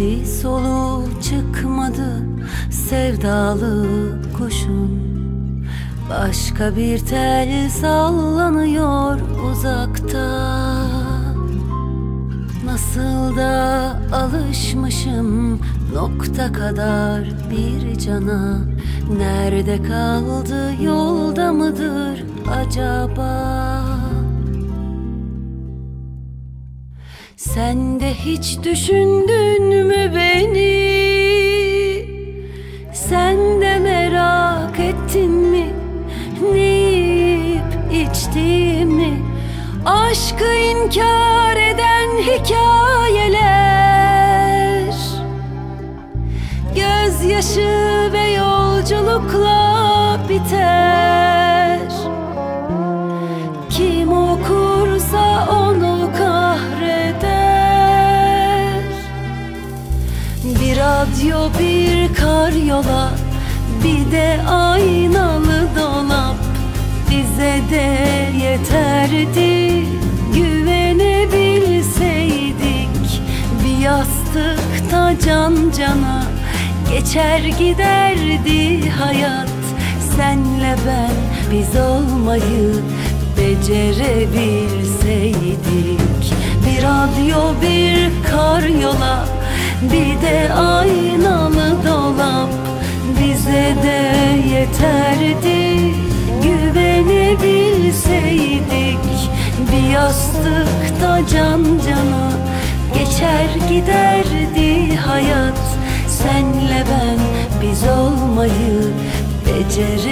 Sesi solu çıkmadı sevdalı kuşun Başka bir tel sallanıyor uzakta. Nasıl da alışmışım nokta kadar bir cana. Nerede kaldı yolda mıdır acaba? Sen de hiç düşündün mü beni? Sen de merak ettin mi? Ne yiyip içtiğimi? Aşkı inkar eden hikayeler Gözyaşı ve yolculukla biter Bir radyo bir karyola bir de aynalı dolap. Bize de yeterdi Güvenebilseydik. Bir yastıkta can cana Geçer giderdi hayat. Senle ben biz olmayı becerebilseydik. Bir radyo bir karyola bir de aynalı dolap bize de yeterdi. Güvenebilseydik bir yastıkta can cana Geçer giderdi hayat. Senle ben biz olmayı becerebilseydik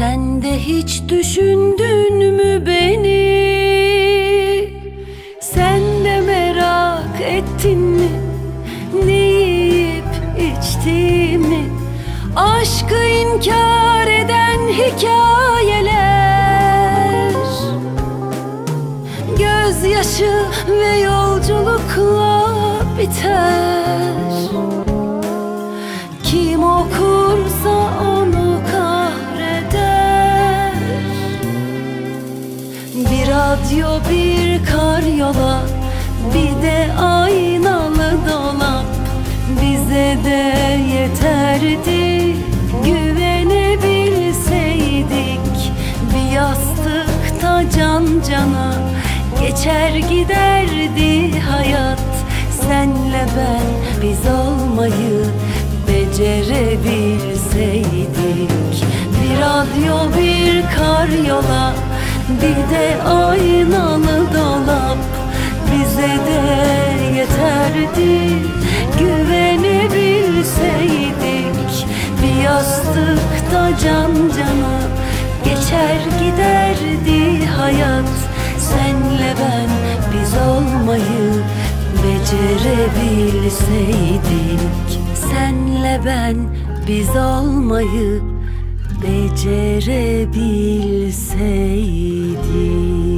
Sen de hiç düşündün mü beni? Sen de merak ettin mi? Ne yiyip içtiğimi? Aşkı inkar eden hikayeler Gözyaşı ve yolculukla biter bir karyola bir de aynalı dolap. Bize de yeterdi Güvenebilseydik. Bir yastıkta can cana Geçer giderdi hayat. Senle ben biz olmayı becerebilseydik. Bir radyo bir karyola bir de aynalı dolap bize de yeterdi. Güvenebilseydik bir yastıkta can cana Geçer giderdi hayat. Senle ben biz olmayı becerebilseydik. Senle ben biz olmayı becerebilseydik